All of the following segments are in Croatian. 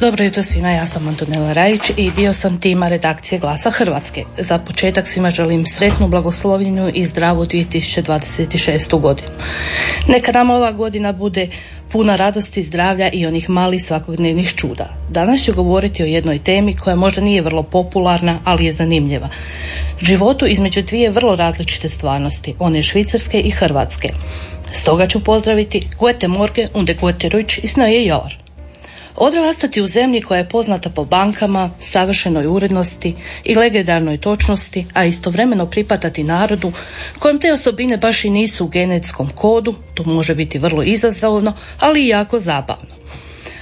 Dobro jutro svima, ja sam Antonela Rajić i dio sam tima redakcije Glasa Hrvatske. Za početak svima želim sretnu, blagoslovljenju i zdravu 2026. godinu. Neka nam ova godina bude puna radosti, zdravlja i onih malih svakodnevnih čuda. Danas ću govoriti o jednoj temi koja možda nije vrlo popularna, ali je zanimljiva. Životu između dvije vrlo različite stvarnosti, one švicarske i hrvatske. Stoga ću pozdraviti Gute Morge und Gute Ruć i Snoje Jor. Odrastati u zemlji koja je poznata po bankama, savršenoj urednosti i legendarnoj točnosti, a istovremeno pripadati narodu kojem te osobine baš i nisu u genetskom kodu, to može biti vrlo izazovno, ali i jako zabavno.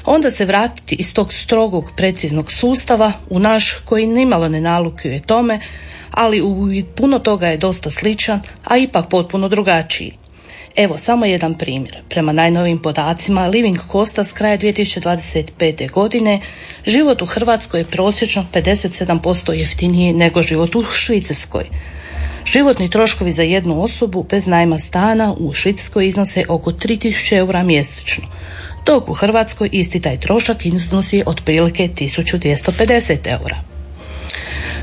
Onda se vratiti iz tog strogog, preciznog sustava u naš koji nimalo ne nalukuje tome, ali u puno toga je dosta sličan, a ipak potpuno drugačiji. Evo samo jedan primjer. Prema najnovim podacima Living Costa s kraja 2025. godine život u Hrvatskoj je prosječno 57% jeftiniji nego život u Švicarskoj. Životni troškovi za jednu osobu bez najma stana u Švicarskoj iznose oko 3000 eura mjesečno, dok u Hrvatskoj isti taj trošak iznosi otprilike 1250 eura.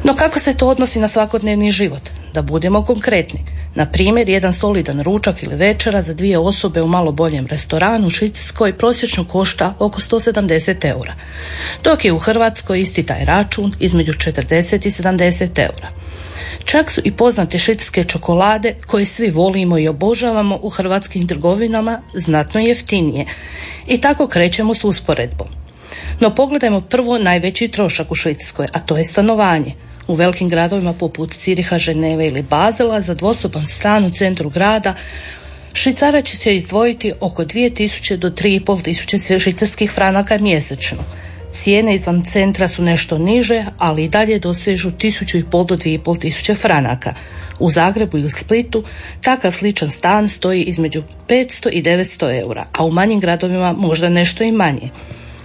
No kako se to odnosi na svakodnevni život? Da budemo konkretni. Na primjer, jedan solidan ručak ili večera za dvije osobe u malo boljem restoranu u Švicarskoj prosječno košta oko 170 eura, dok je u Hrvatskoj isti taj račun između 40 i 70 eura. Čak su i poznate švicarske čokolade koje svi volimo i obožavamo u hrvatskim trgovinama znatno jeftinije. I tako krećemo s usporedbom. No pogledajmo prvo najveći trošak u Švicarskoj, a to je stanovanje. U velikim gradovima poput Ciriha, Ženeve ili Bazela za dvosoban stan u centru grada Švicara će se izdvojiti oko 2000 do 3500 švicarskih franaka mjesečno. Cijene izvan centra su nešto niže, ali i dalje dosežu 1500 do 2500 franaka. U Zagrebu ili Splitu takav sličan stan stoji između 500 i 900 eura, a u manjim gradovima možda nešto i manje.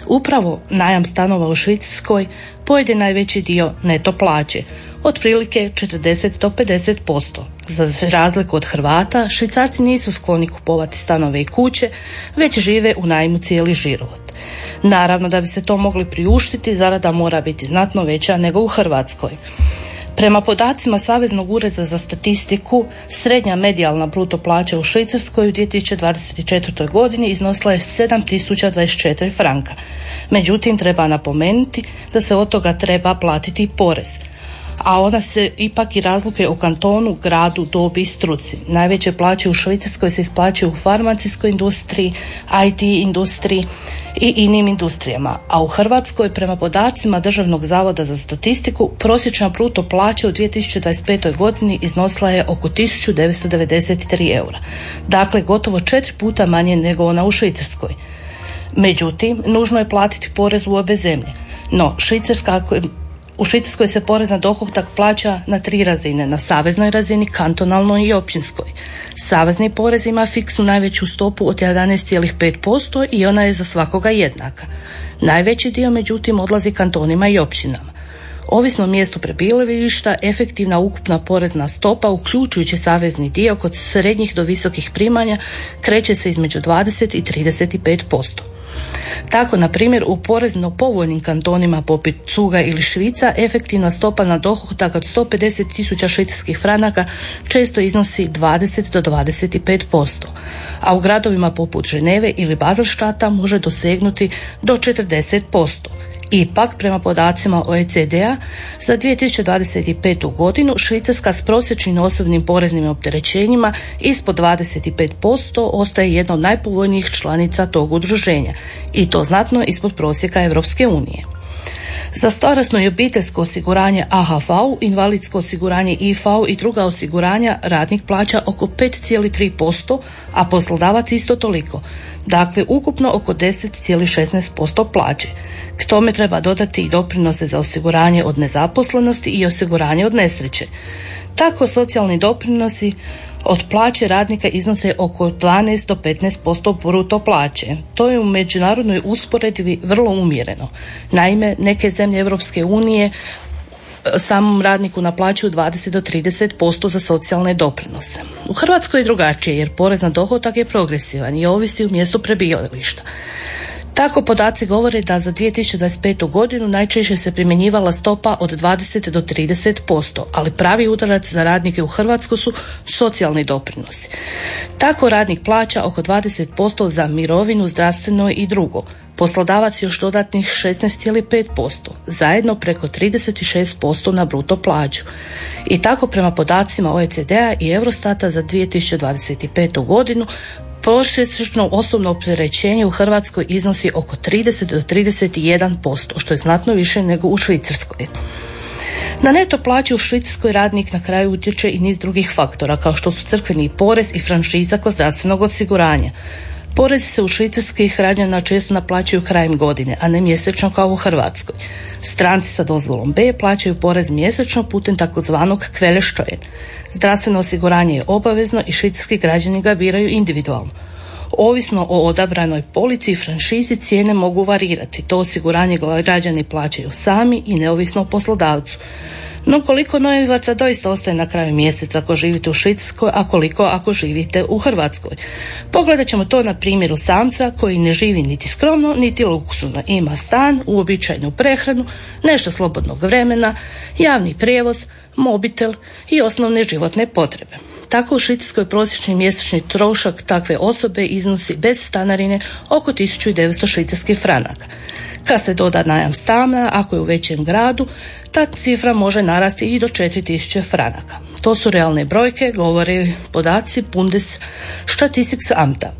Upravo najam stanova u Švicarskoj pojede najveći dio neto plaće, otprilike 40 do 50%. Za razliku od Hrvata, Švicarci nisu skloni kupovati stanove i kuće, već žive u najmu cijeli život. Naravno da bi se to mogli priuštiti, zarada mora biti znatno veća nego u Hrvatskoj. Prema podacima Saveznog ureda za statistiku, srednja medijalna bruto plaća u Švicarskoj u 2024. godini iznosila je 7024 franka. Međutim, treba napomenuti da se od toga treba platiti porez a ona se ipak i razlike u kantonu, gradu, dobi i struci. Najveće plaće u Švicarskoj se isplaćuju u farmacijskoj industriji, IT industriji i inim industrijama, a u Hrvatskoj prema podacima Državnog zavoda za statistiku prosječna bruto plaća u 2025. godini iznosila je oko 1993 eura. Dakle, gotovo četiri puta manje nego ona u Švicarskoj. Međutim, nužno je platiti porez u obe zemlje. No, Švicarska u Švicarskoj se porez na dohodak plaća na tri razine, na saveznoj razini, kantonalnoj i općinskoj. Savezni porez ima fiksnu najveću stopu od 11,5% i ona je za svakoga jednaka. Najveći dio međutim odlazi kantonima i općinama. Ovisno o mjestu prebivališta, efektivna ukupna porezna stopa, uključujući savezni dio kod srednjih do visokih primanja, kreće se između 20 i 35%. Tako, na primjer, u porezno povoljnim kantonima poput Cuga ili Švica efektivna stopa na dohodak od 150 tisuća švicarskih franaka često iznosi 20 do 25%, a u gradovima poput Ženeve ili Bazelštata može dosegnuti do 40%. Ipak, prema podacima OECD-a, za 2025. godinu Švicarska s prosječnim osobnim poreznim opterećenjima ispod 25% ostaje jedna od najpovoljnijih članica tog udruženja i to znatno ispod prosjeka Europske unije. Za starosno i obiteljsko osiguranje AHV, invalidsko osiguranje IV i druga osiguranja radnik plaća oko 5,3%, a poslodavac isto toliko. Dakle, ukupno oko 10,16% plaće. K tome treba dodati i doprinose za osiguranje od nezaposlenosti i osiguranje od nesreće. Tako socijalni doprinosi od plaće radnika iznose oko 12 do 15% bruto plaće. To je u međunarodnoj usporedbi vrlo umjereno. Naime, neke zemlje Europske unije samom radniku naplaćuju 20 do 30% za socijalne doprinose. U Hrvatskoj je drugačije jer porez na dohodak je progresivan i ovisi u mjestu prebivališta. Tako podaci govore da za 2025. godinu najčešće se primjenjivala stopa od 20 do 30%, ali pravi udarac za radnike u Hrvatskoj su socijalni doprinosi. Tako radnik plaća oko 20% za mirovinu, zdravstveno i drugo. Poslodavac još dodatnih 16,5%, zajedno preko 36% na bruto plaću. I tako prema podacima OECD-a i Eurostata za 2025. godinu prosječno osobno opterećenje u Hrvatskoj iznosi oko 30 do 31%, što je znatno više nego u Švicarskoj. Na neto plaću u Švicarskoj radnik na kraju utječe i niz drugih faktora, kao što su crkveni porez i franšiza kod zdravstvenog osiguranja. Porezi se u švicarskih građana često naplaćuju krajem godine, a ne mjesečno kao u Hrvatskoj. Stranci sa dozvolom B plaćaju porez mjesečno putem takozvanog kveleštojen. Zdravstveno osiguranje je obavezno i švicarski građani ga biraju individualno. Ovisno o odabranoj polici i franšizi cijene mogu varirati. To osiguranje građani plaćaju sami i neovisno o poslodavcu. No koliko nojevaca doista ostaje na kraju mjeseca ako živite u Švicarskoj, a koliko ako živite u Hrvatskoj? Pogledat ćemo to na primjeru samca koji ne živi niti skromno, niti luksuzno. Ima stan, uobičajenu prehranu, nešto slobodnog vremena, javni prijevoz, mobitel i osnovne životne potrebe. Tako u Švicarskoj prosječni mjesečni trošak takve osobe iznosi bez stanarine oko 1900 švicarskih franaka. Kad se doda najam stana, ako je u većem gradu, ta cifra može narasti i do 4000 franaka. To su realne brojke, govore podaci Bundes Amta.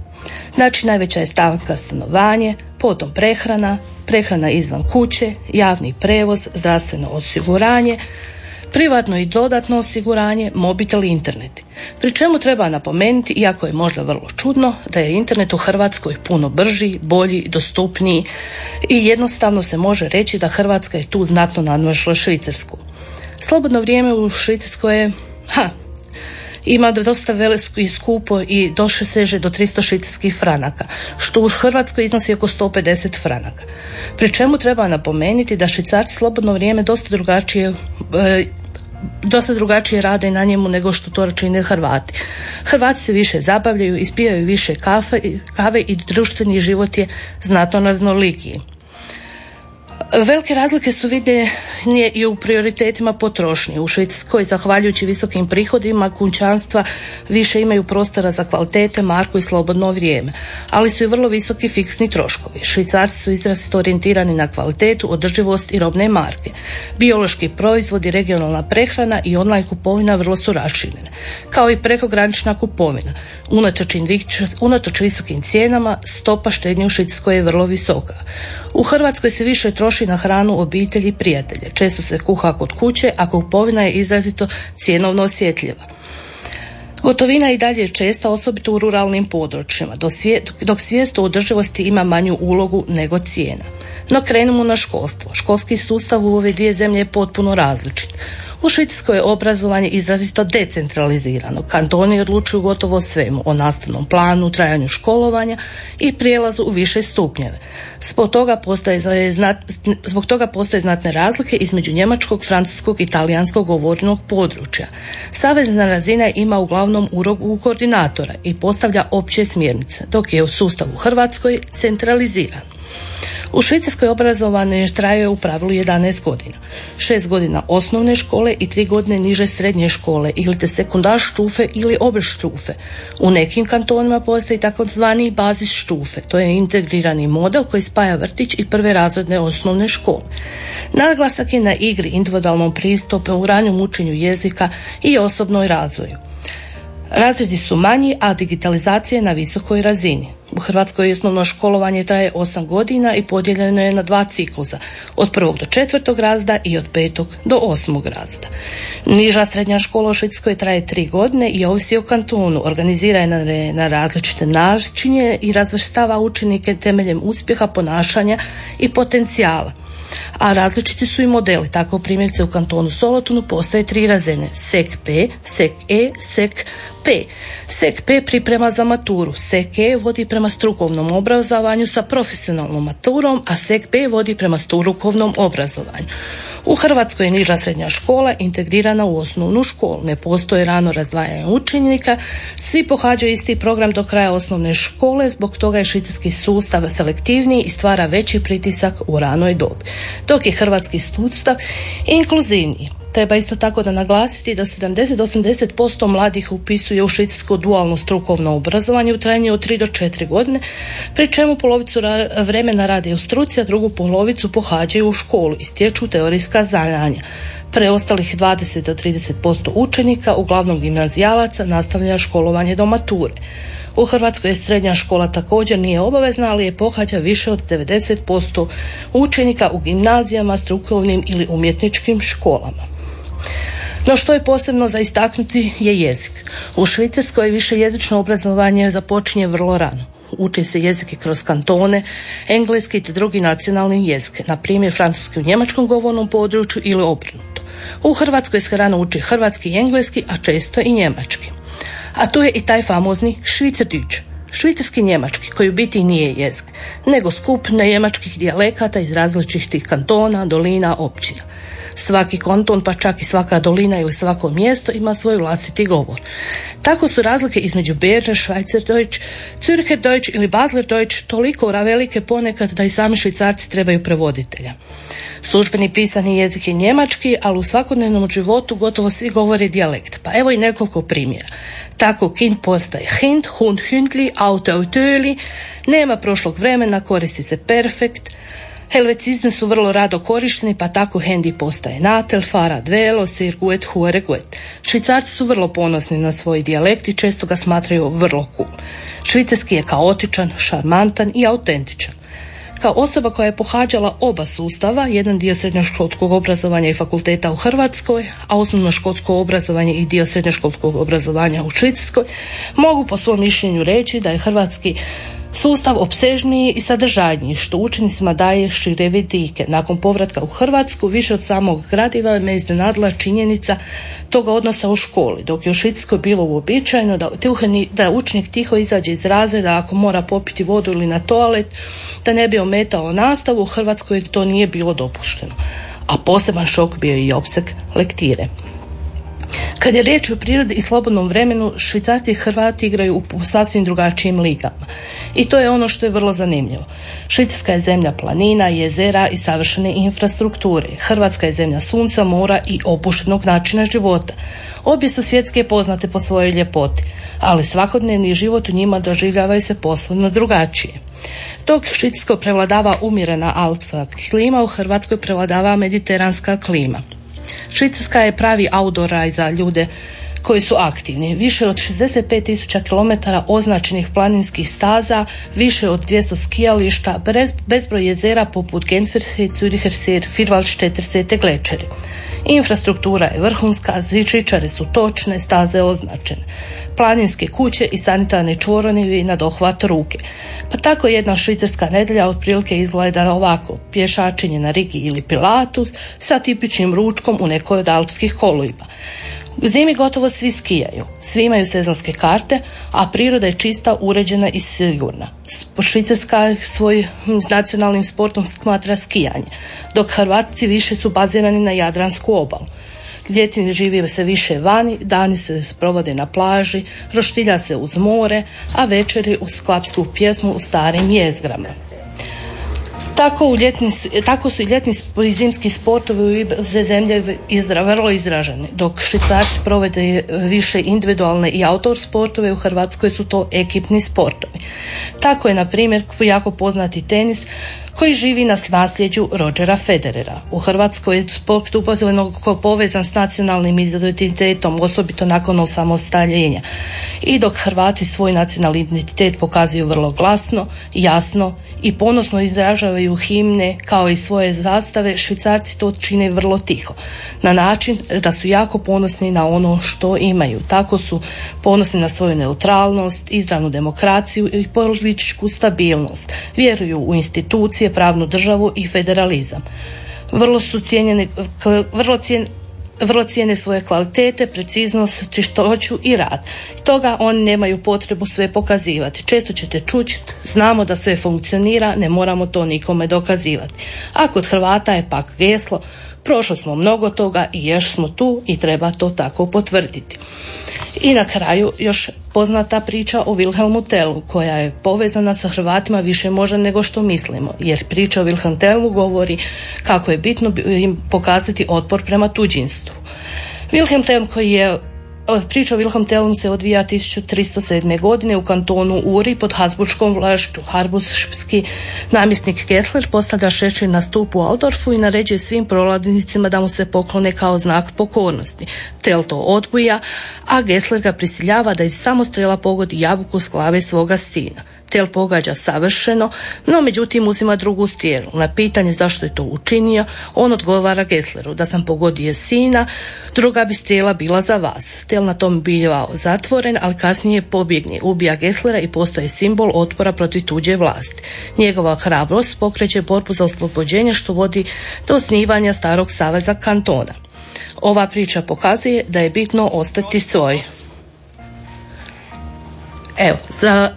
Znači najveća je stavka stanovanje, potom prehrana, prehrana izvan kuće, javni prevoz, zdravstveno osiguranje, privatno i dodatno osiguranje, mobitel i internet. Pri čemu treba napomenuti, iako je možda vrlo čudno, da je internet u Hrvatskoj puno brži, bolji, dostupniji i jednostavno se može reći da Hrvatska je tu znatno nadmašila Švicarsku. Slobodno vrijeme u Švicarskoj je, ha, ima dosta veliko i skupo i doše seže do 300 švicarskih franaka, što u Hrvatskoj iznosi oko 150 franaka. Pri čemu treba napomenuti da švicarci slobodno vrijeme dosta drugačije e, dosta drugačije rade na njemu nego što to čine Hrvati. Hrvati se više zabavljaju, ispijaju više kafe, kave i društveni život je znatno raznolikiji. Velike razlike su vidne i u prioritetima potrošnje. U Švicarskoj, zahvaljujući visokim prihodima, kućanstva više imaju prostora za kvalitete, marku i slobodno vrijeme, ali su i vrlo visoki fiksni troškovi. Švicarci su izrazito orijentirani na kvalitetu, održivost i robne marke. Biološki proizvodi, regionalna prehrana i online kupovina vrlo su raširene, kao i prekogranična kupovina. Unatoč, visokim cijenama, stopa štednje u Švicarskoj je vrlo visoka. U Hrvatskoj se više na hranu obitelji i prijatelje. Često se kuha kod kuće, a kupovina je izrazito cjenovno osjetljiva. Gotovina i dalje je česta, osobito u ruralnim područjima, dok svijest o održivosti ima manju ulogu nego cijena. No krenemo na školstvo. Školski sustav u ove dvije zemlje je potpuno različit. U Švicarskoj je obrazovanje izrazito decentralizirano. Kantoni odlučuju gotovo svemu, o nastavnom planu, trajanju školovanja i prijelazu u više stupnjeve. Zbog toga postoje, zbog toga postoje znatne razlike između njemačkog, francuskog i talijanskog govornog područja. Savezna razina ima uglavnom urogu koordinatora i postavlja opće smjernice, dok je u sustavu Hrvatskoj centraliziran. U Švicarskoj obrazovanje traje u pravilu 11 godina. 6 godina osnovne škole i 3 godine niže srednje škole ili te sekundar štufe ili obe štufe. U nekim kantonima postoji takozvani bazis štufe. To je integrirani model koji spaja vrtić i prve razredne osnovne škole. Naglasak je na igri, individualnom pristupu, u ranjem učenju jezika i osobnoj razvoju. Razredi su manji, a digitalizacija je na visokoj razini. U Hrvatskoj osnovno školovanje traje 8 godina i podijeljeno je na dva ciklusa, od prvog do četvrtog razda i od petog do osmog razda. Niža srednja škola u Švedskoj traje tri godine i ovisi o kantonu, organizirana je na različite načine i razvrstava učenike temeljem uspjeha, ponašanja i potencijala a različiti su i modeli. Tako primjerice u kantonu Solotunu postoje tri razine, SEK P, SEK E, SEK P. SEK P priprema za maturu, SEK E vodi prema strukovnom obrazovanju sa profesionalnom maturom, a SEK P vodi prema strukovnom obrazovanju. U Hrvatskoj je niža srednja škola integrirana u osnovnu školu. Ne postoje rano razdvajanje učenika. Svi pohađaju isti program do kraja osnovne škole. Zbog toga je švicarski sustav selektivniji i stvara veći pritisak u ranoj dobi. Dok je hrvatski sustav inkluzivniji. Treba isto tako da naglasiti da 70-80% mladih upisuje u švicarsko dualno strukovno obrazovanje u trajanju od 3 do 4 godine, pri čemu polovicu vremena rade u struci, a drugu polovicu pohađaju u školu i stječu teorijska znanja. Preostalih 20 do 30% učenika, uglavnom gimnazijalaca, nastavlja školovanje do mature. U Hrvatskoj je srednja škola također nije obavezna, ali je pohađa više od 90% učenika u gimnazijama, strukovnim ili umjetničkim školama. No što je posebno za istaknuti je jezik. U Švicarskoj više jezično obrazovanje započinje vrlo rano. Uči se jezike kroz kantone, engleski te drugi nacionalni jezik, na primjer francuski u njemačkom govornom području ili obrnuto. U Hrvatskoj se rano uči hrvatski i engleski, a često i njemački. A tu je i taj famozni švicardić, švicarski njemački, koji u biti nije jezik, nego skup njemačkih dijalekata iz različitih kantona, dolina, općina. Svaki konton, pa čak i svaka dolina ili svako mjesto ima svoj vlastiti govor. Tako su razlike između Berner, Schweizerdeutsch, Zürcherdeutsch ili Baslerdeutsch toliko velike ponekad da i sami švicarci trebaju prevoditelja. Službeni pisani jezik je njemački, ali u svakodnevnom životu gotovo svi govore dijalekt. Pa evo i nekoliko primjera. Tako kind postaje hind, hund, hündli, auto, autöli, nema prošlog vremena, koristi se perfekt, Helvecizmi su vrlo rado korišteni, pa tako hendi postaje natel, fara dvelo, sirguet, huereguet. Švicarci su vrlo ponosni na svoj dijalekt i često ga smatraju vrlo cool. Švicarski je kaotičan, šarmantan i autentičan. Kao osoba koja je pohađala oba sustava, jedan dio srednjoškolskog obrazovanja i fakulteta u Hrvatskoj, a osnovno školsko obrazovanje i dio srednjoškolskog obrazovanja u Švicarskoj, mogu po svom mišljenju reći da je hrvatski Sustav opsežniji i sadržajniji što učenicima daje šire vidike. Nakon povratka u Hrvatsku više od samog gradiva me iznenadila činjenica toga odnosa u školi, dok je u Švicarskoj bilo uobičajeno da, da učenik tiho izađe iz razreda ako mora popiti vodu ili na toalet, da ne bi ometao nastavu, u Hrvatskoj to nije bilo dopušteno. A poseban šok bio i opseg lektire. Kad je riječ o prirodi i slobodnom vremenu, Švicarci i Hrvati igraju u sasvim drugačijim ligama. I to je ono što je vrlo zanimljivo. Švicarska je zemlja planina, jezera i savršene infrastrukture. Hrvatska je zemlja sunca, mora i opuštenog načina života. Obje su svjetske poznate po svojoj ljepoti, ali svakodnevni život u njima doživljava se poslovno drugačije. Dok Švicarsko prevladava umjerena alpska klima, u Hrvatskoj prevladava mediteranska klima. Švicarska je pravi outdoor za ljude koji su aktivni. Više od 65 tisuća km označenih planinskih staza, više od 200 skijališta, bezbroj jezera poput Genfersee, Zürichersee, Firwaldstättersee te Glečeri. Infrastruktura je vrhunska, zičičare su točne, staze označene. Planinske kuće i sanitarni čvoronivi na dohvat ruke. Pa tako jedna švicarska nedelja otprilike izgleda ovako. Pješačenje na Rigi ili Pilatu sa tipičnim ručkom u nekoj od alpskih kolujba. Zimi gotovo svi skijaju, svi imaju sezonske karte, a priroda je čista, uređena i sigurna. Švicarska svoj nacionalnim sportom smatra skijanje, dok Hrvatci više su bazirani na Jadransku obalu. Ljeti živi se više vani, dani se provode na plaži, roštilja se uz more, a večeri uz klapsku pjesmu u starim jezgrama. Tako, u ljetni, tako su i ljetni i zimski sportovi u zemlje izra, vrlo izraženi, dok švicarci provede više individualne i autor sportove, u Hrvatskoj su to ekipni sportovi. Tako je, na primjer, jako poznati tenis koji živi na nasljeđu Rodgera Federera. U Hrvatskoj je sport upozorno povezan s nacionalnim identitetom, osobito nakon osamostaljenja. I dok Hrvati svoj nacionalni identitet pokazuju vrlo glasno, jasno i ponosno izražavaju himne kao i svoje zastave, švicarci to čine vrlo tiho. Na način da su jako ponosni na ono što imaju. Tako su ponosni na svoju neutralnost, izravnu demokraciju i političku stabilnost. Vjeruju u institucije pravnu državu i federalizam. Vrlo su cijenjene, vrlo vrlo cijene svoje kvalitete, preciznost, čistoću i rad. Toga oni nemaju potrebu sve pokazivati. Često ćete čući, znamo da sve funkcionira, ne moramo to nikome dokazivati. A kod Hrvata je pak geslo Prošli smo mnogo toga i još smo tu i treba to tako potvrditi. I na kraju još poznata priča o Wilhelmu Tellu koja je povezana sa Hrvatima više možda nego što mislimo jer priča o Wilhelmu Tellu govori kako je bitno im pokazati otpor prema tuđinstvu. Wilhelm Tell koji je Priča o Wilhelm Tellom se odvija 1307. godine u kantonu Uri pod Habsburgskom vlašću. Habsburgski namjesnik Kessler postavlja šešir na stupu u Aldorfu i naređuje svim prolaznicima da mu se poklone kao znak pokornosti. Tell to odbuja, a Gessler ga prisiljava da iz samostrela pogodi jabuku s glave svoga sina. Tel pogađa savršeno, no međutim uzima drugu stijelu. Na pitanje zašto je to učinio, on odgovara Gessleru da sam pogodio sina, druga bi strijela bila za vas. Tel na tom bivao zatvoren, ali kasnije pobjegne, ubija Gesslera i postaje simbol otpora protiv tuđe vlasti. Njegova hrabrost pokreće borbu za oslobođenje što vodi do osnivanja starog saveza kantona. Ova priča pokazuje da je bitno ostati svoj. Evo, za,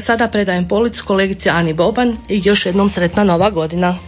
sada predajem policu kolegici Ani Boban i još jednom sretna nova godina.